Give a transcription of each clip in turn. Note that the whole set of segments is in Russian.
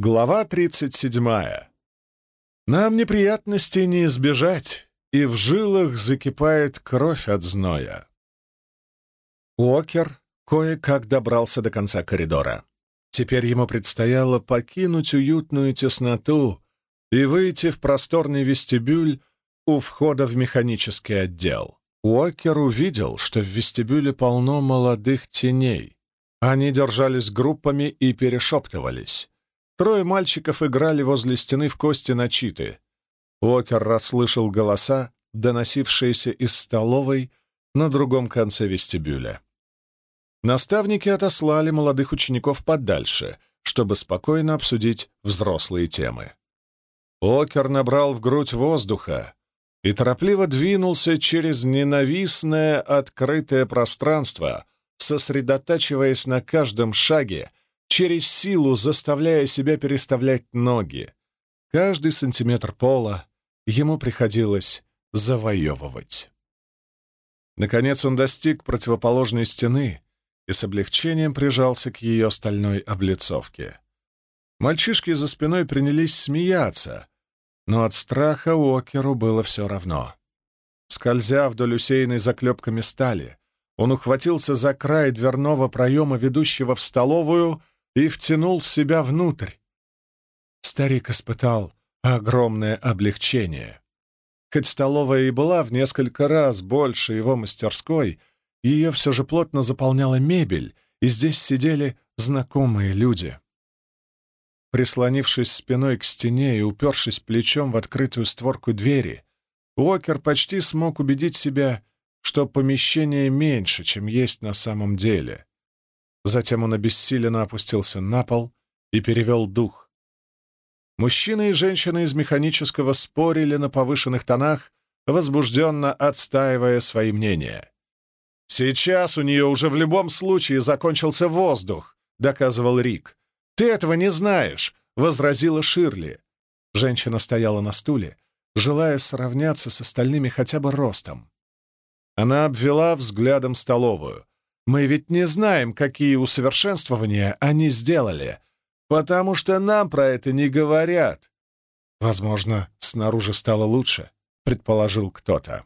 Глава 37. Нам неприятностей не избежать, и в жилах закипает кровь от зноя. Уокер кое-как добрался до конца коридора. Теперь ему предстояло покинуть уютную тесноту и выйти в просторный вестибюль у входа в механический отдел. Уокер увидел, что в вестибюле полно молодых теней. Они держались группами и перешептывались. Трое мальчиков играли возле стены в кости на читы. Уокер расслышал голоса, доносившиеся из столовой на другом конце вестибюля. Наставники отослали молодых учеников подальше, чтобы спокойно обсудить взрослые темы. Уокер набрал в грудь воздуха и торопливо двинулся через ненавистное открытое пространство, сосредотачиваясь на каждом шаге через силу заставляя себя переставлять ноги. Каждый сантиметр пола ему приходилось завоевывать. Наконец он достиг противоположной стены и с облегчением прижался к ее стальной облицовке. Мальчишки за спиной принялись смеяться, но от страха Уокеру было все равно. Скользя вдоль усеянной заклепками стали, он ухватился за край дверного проема, ведущего в столовую, и втянул себя внутрь. Старик испытал огромное облегчение. Хоть столовая и была в несколько раз больше его мастерской, ее все же плотно заполняла мебель, и здесь сидели знакомые люди. Прислонившись спиной к стене и упершись плечом в открытую створку двери, Уокер почти смог убедить себя, что помещение меньше, чем есть на самом деле. Затем он обессиленно опустился на пол и перевел дух. Мужчина и женщина из механического спорили на повышенных тонах, возбужденно отстаивая свои мнения. «Сейчас у нее уже в любом случае закончился воздух», — доказывал Рик. «Ты этого не знаешь», — возразила Ширли. Женщина стояла на стуле, желая сравняться с остальными хотя бы ростом. Она обвела взглядом столовую. Мы ведь не знаем, какие усовершенствования они сделали, потому что нам про это не говорят. Возможно, снаружи стало лучше, предположил кто-то.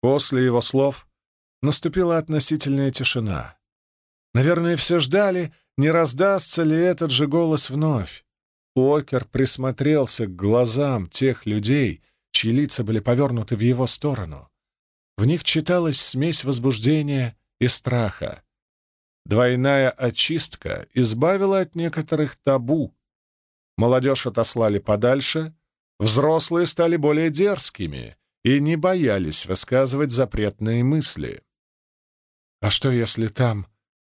После его слов наступила относительная тишина. Наверное, все ждали, не раздастся ли этот же голос вновь. Уокер присмотрелся к глазам тех людей, чьи лица были повернуты в его сторону. В них читалась смесь возбуждения и страха. Двойная очистка избавила от некоторых табу. Молодежь отослали подальше, взрослые стали более дерзкими и не боялись высказывать запретные мысли. «А что, если там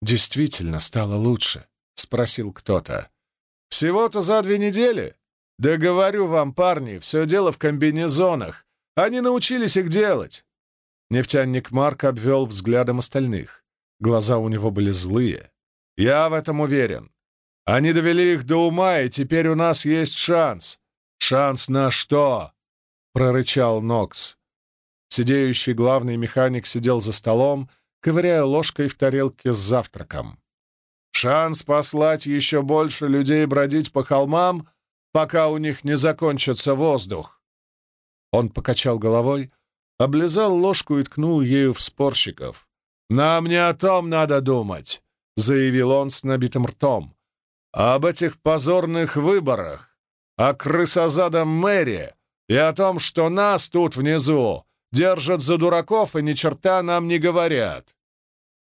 действительно стало лучше?» — спросил кто-то. «Всего-то за две недели? Да говорю вам, парни, все дело в комбинезонах. Они научились их делать. Нефтяник Марк обвел взглядом остальных. Глаза у него были злые. «Я в этом уверен. Они довели их до ума, и теперь у нас есть шанс. Шанс на что?» — прорычал Нокс. Сидеющий главный механик сидел за столом, ковыряя ложкой в тарелке с завтраком. «Шанс послать еще больше людей бродить по холмам, пока у них не закончится воздух». Он покачал головой, облизал ложку и ткнул ею в спорщиков. «Нам не о том надо думать», — заявил он с набитым ртом. «Об этих позорных выборах, о крысозадом мэре и о том, что нас тут внизу держат за дураков и ни черта нам не говорят.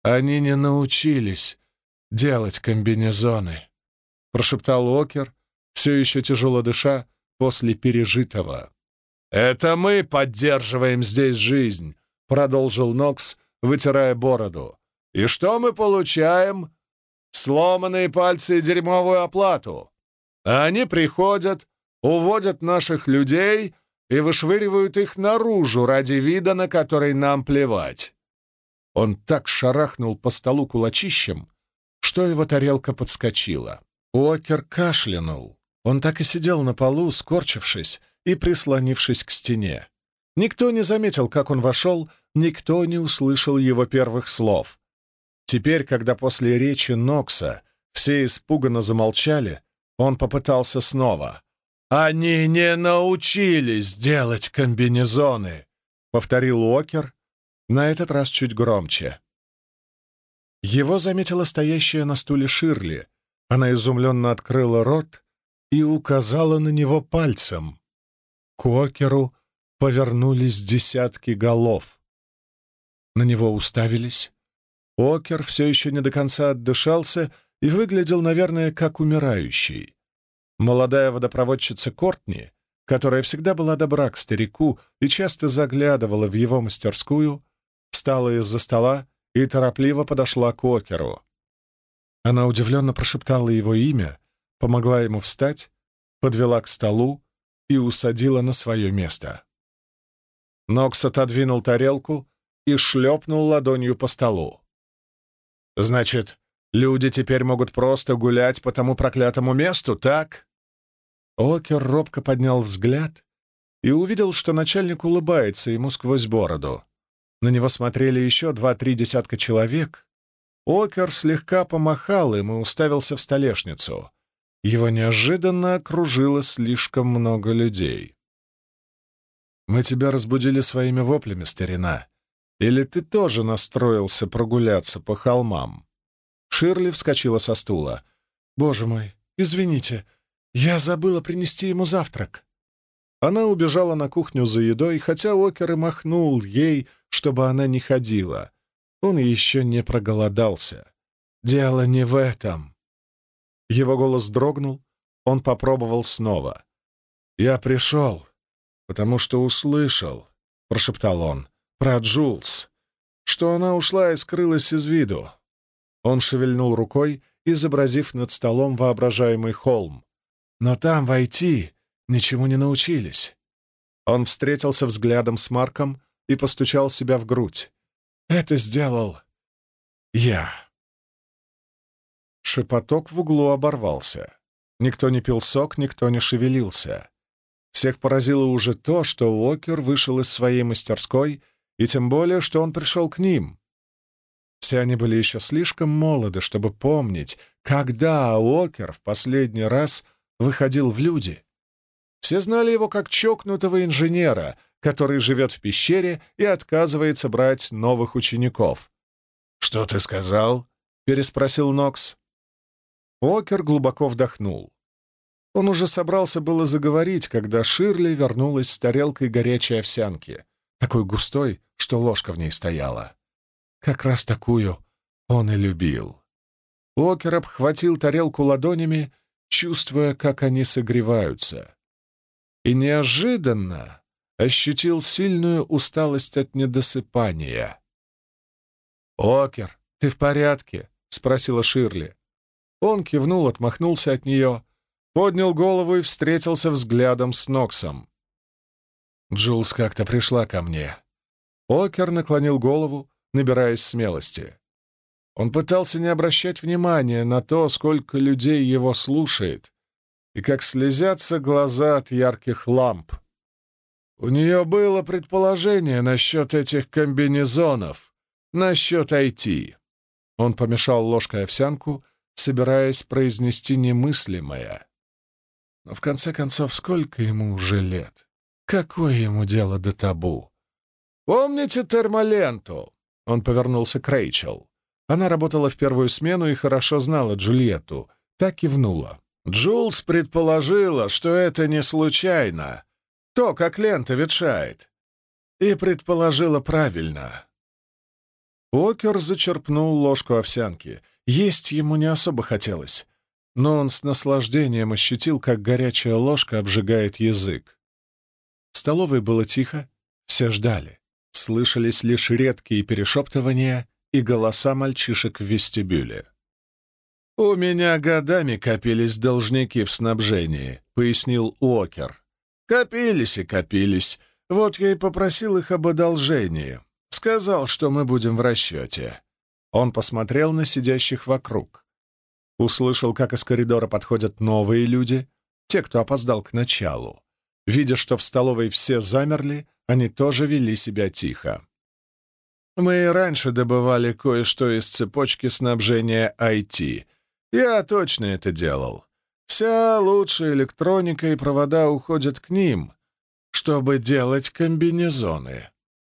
Они не научились делать комбинезоны», — прошептал Окер, все еще тяжело дыша после пережитого. «Это мы поддерживаем здесь жизнь», — продолжил Нокс, вытирая бороду. «И что мы получаем? Сломанные пальцы и дерьмовую оплату. Они приходят, уводят наших людей и вышвыривают их наружу ради вида, на который нам плевать». Он так шарахнул по столу кулачищем, что его тарелка подскочила. Уокер кашлянул. Он так и сидел на полу, скорчившись, и прислонившись к стене. Никто не заметил, как он вошел, никто не услышал его первых слов. Теперь, когда после речи Нокса все испуганно замолчали, Он попытался снова. «Они не научились делать комбинезоны!» — повторил Уокер, на этот раз чуть громче. Его заметила стоящая на стуле Ширли. Она изумленно открыла рот и указала на него пальцем. К Уокеру повернулись десятки голов. На него уставились. Окер все еще не до конца отдышался и выглядел, наверное, как умирающий. Молодая водопроводчица Кортни, которая всегда была добра к старику и часто заглядывала в его мастерскую, встала из-за стола и торопливо подошла к Океру. Она удивленно прошептала его имя, помогла ему встать, подвела к столу и усадила на свое место. Нокс отодвинул тарелку и шлепнул ладонью по столу. «Значит, люди теперь могут просто гулять по тому проклятому месту, так?» Окер робко поднял взгляд и увидел, что начальник улыбается ему сквозь бороду. На него смотрели еще два-три десятка человек. Окер слегка помахал им и уставился в столешницу. Его неожиданно окружило слишком много людей. «Мы тебя разбудили своими воплями, старина. Или ты тоже настроился прогуляться по холмам?» Ширли вскочила со стула. «Боже мой, извините, я забыла принести ему завтрак». Она убежала на кухню за едой, хотя Окер и махнул ей, чтобы она не ходила. Он еще не проголодался. «Дело не в этом». Его голос дрогнул, он попробовал снова. «Я пришел, потому что услышал», — прошептал он, — «про Джулс, что она ушла и скрылась из виду». Он шевельнул рукой, изобразив над столом воображаемый холм. «Но там войти ничему не научились». Он встретился взглядом с Марком и постучал себя в грудь. «Это сделал я». Шепоток в углу оборвался. Никто не пил сок, никто не шевелился. Всех поразило уже то, что Уокер вышел из своей мастерской, и тем более, что он пришел к ним. Все они были еще слишком молоды, чтобы помнить, когда Уокер в последний раз выходил в люди. Все знали его как чокнутого инженера, который живет в пещере и отказывается брать новых учеников. «Что ты сказал?» — переспросил Нокс. Уокер глубоко вдохнул. Он уже собрался было заговорить, когда Ширли вернулась с тарелкой горячей овсянки, такой густой, что ложка в ней стояла. Как раз такую он и любил. Уокер обхватил тарелку ладонями, чувствуя, как они согреваются. И неожиданно ощутил сильную усталость от недосыпания. «Окер, ты в порядке?» — спросила Ширли. Он кивнул, отмахнулся от нее поднял голову и встретился взглядом с Ноксом. Джулс как-то пришла ко мне. Окер наклонил голову, набираясь смелости. Он пытался не обращать внимания на то, сколько людей его слушает, и как слезятся глаза от ярких ламп. У нее было предположение насчет этих комбинезонов, насчет IT. Он помешал ложкой овсянку, собираясь произнести немыслимое. Но в конце концов, сколько ему уже лет? Какое ему дело до табу? «Помните термоленту?» Он повернулся к Рэйчел. Она работала в первую смену и хорошо знала Джульетту. Так кивнула. Джулс предположила, что это не случайно. То, как лента ветшает. И предположила правильно. Окер зачерпнул ложку овсянки. Есть ему не особо хотелось но он с наслаждением ощутил, как горячая ложка обжигает язык. В столовой было тихо, все ждали. Слышались лишь редкие перешептывания и голоса мальчишек в вестибюле. «У меня годами копились должники в снабжении», — пояснил Уокер. «Копились и копились. Вот я и попросил их об одолжении. Сказал, что мы будем в расчете». Он посмотрел на сидящих вокруг. Услышал, как из коридора подходят новые люди, те, кто опоздал к началу. Видя, что в столовой все замерли, они тоже вели себя тихо. Мы и раньше добывали кое-что из цепочки снабжения IT. Я точно это делал. Вся лучшая электроника и провода уходят к ним, чтобы делать комбинезоны.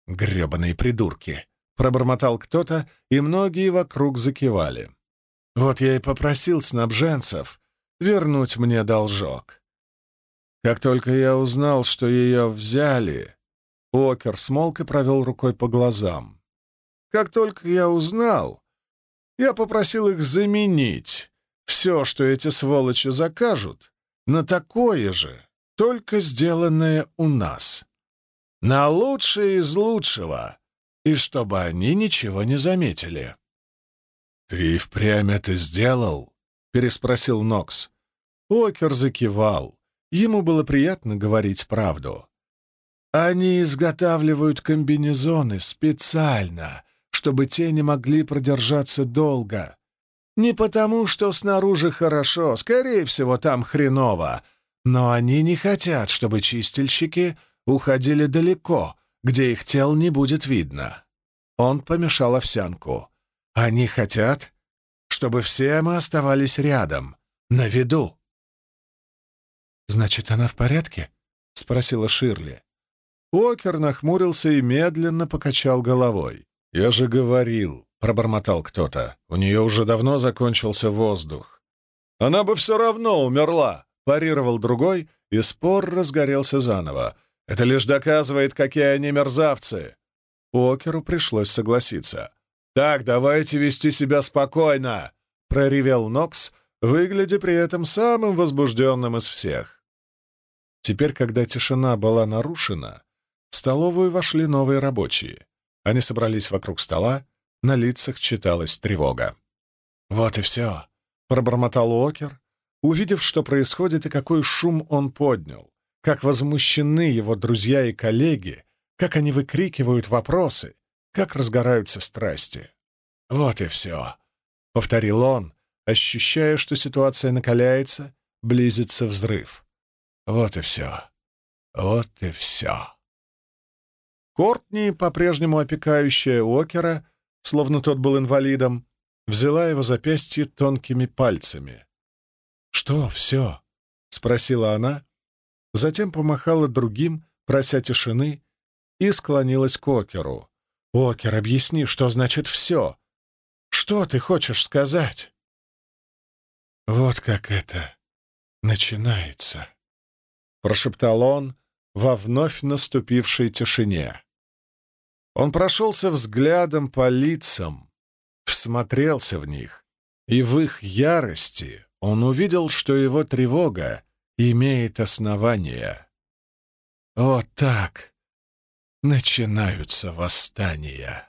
Гребаные придурки! Пробормотал кто-то, и многие вокруг закивали. Вот я и попросил снабженцев вернуть мне должок. Как только я узнал, что ее взяли, Окер смолк и провел рукой по глазам. Как только я узнал, я попросил их заменить все, что эти сволочи закажут, на такое же, только сделанное у нас. На лучшее из лучшего, и чтобы они ничего не заметили. «Ты впрямь это сделал?» — переспросил Нокс. Окер закивал. Ему было приятно говорить правду. Они изготавливают комбинезоны специально, чтобы те не могли продержаться долго. Не потому, что снаружи хорошо, скорее всего, там хреново, но они не хотят, чтобы чистильщики уходили далеко, где их тел не будет видно. Он помешал овсянку. Они хотят, чтобы все мы оставались рядом, на виду. «Значит, она в порядке?» — спросила Ширли. Уокер нахмурился и медленно покачал головой. «Я же говорил», — пробормотал кто-то, — «у нее уже давно закончился воздух». «Она бы все равно умерла», — парировал другой, и спор разгорелся заново. «Это лишь доказывает, какие они мерзавцы». Уокеру пришлось согласиться. «Так, давайте вести себя спокойно», — проревел Нокс, выглядя при этом самым возбужденным из всех. Теперь, когда тишина была нарушена, в столовую вошли новые рабочие. Они собрались вокруг стола, на лицах читалась тревога. «Вот и все», — пробормотал Уокер, увидев, что происходит и какой шум он поднял, как возмущены его друзья и коллеги, как они выкрикивают вопросы, как разгораются страсти. «Вот и все», — повторил он, ощущая, что ситуация накаляется, близится взрыв. «Вот и все. Вот и все». Кортни, по-прежнему опекающая Уокера, словно тот был инвалидом, взяла его запястье тонкими пальцами. «Что, все?» — спросила она, затем помахала другим, прося тишины, и склонилась к Океру. «Окер, объясни, что значит «все»? Что ты хочешь сказать?» «Вот как это начинается», — прошептал он во вновь наступившей тишине. Он прошелся взглядом по лицам, всмотрелся в них, и в их ярости он увидел, что его тревога имеет основание. Вот так начинаются восстания.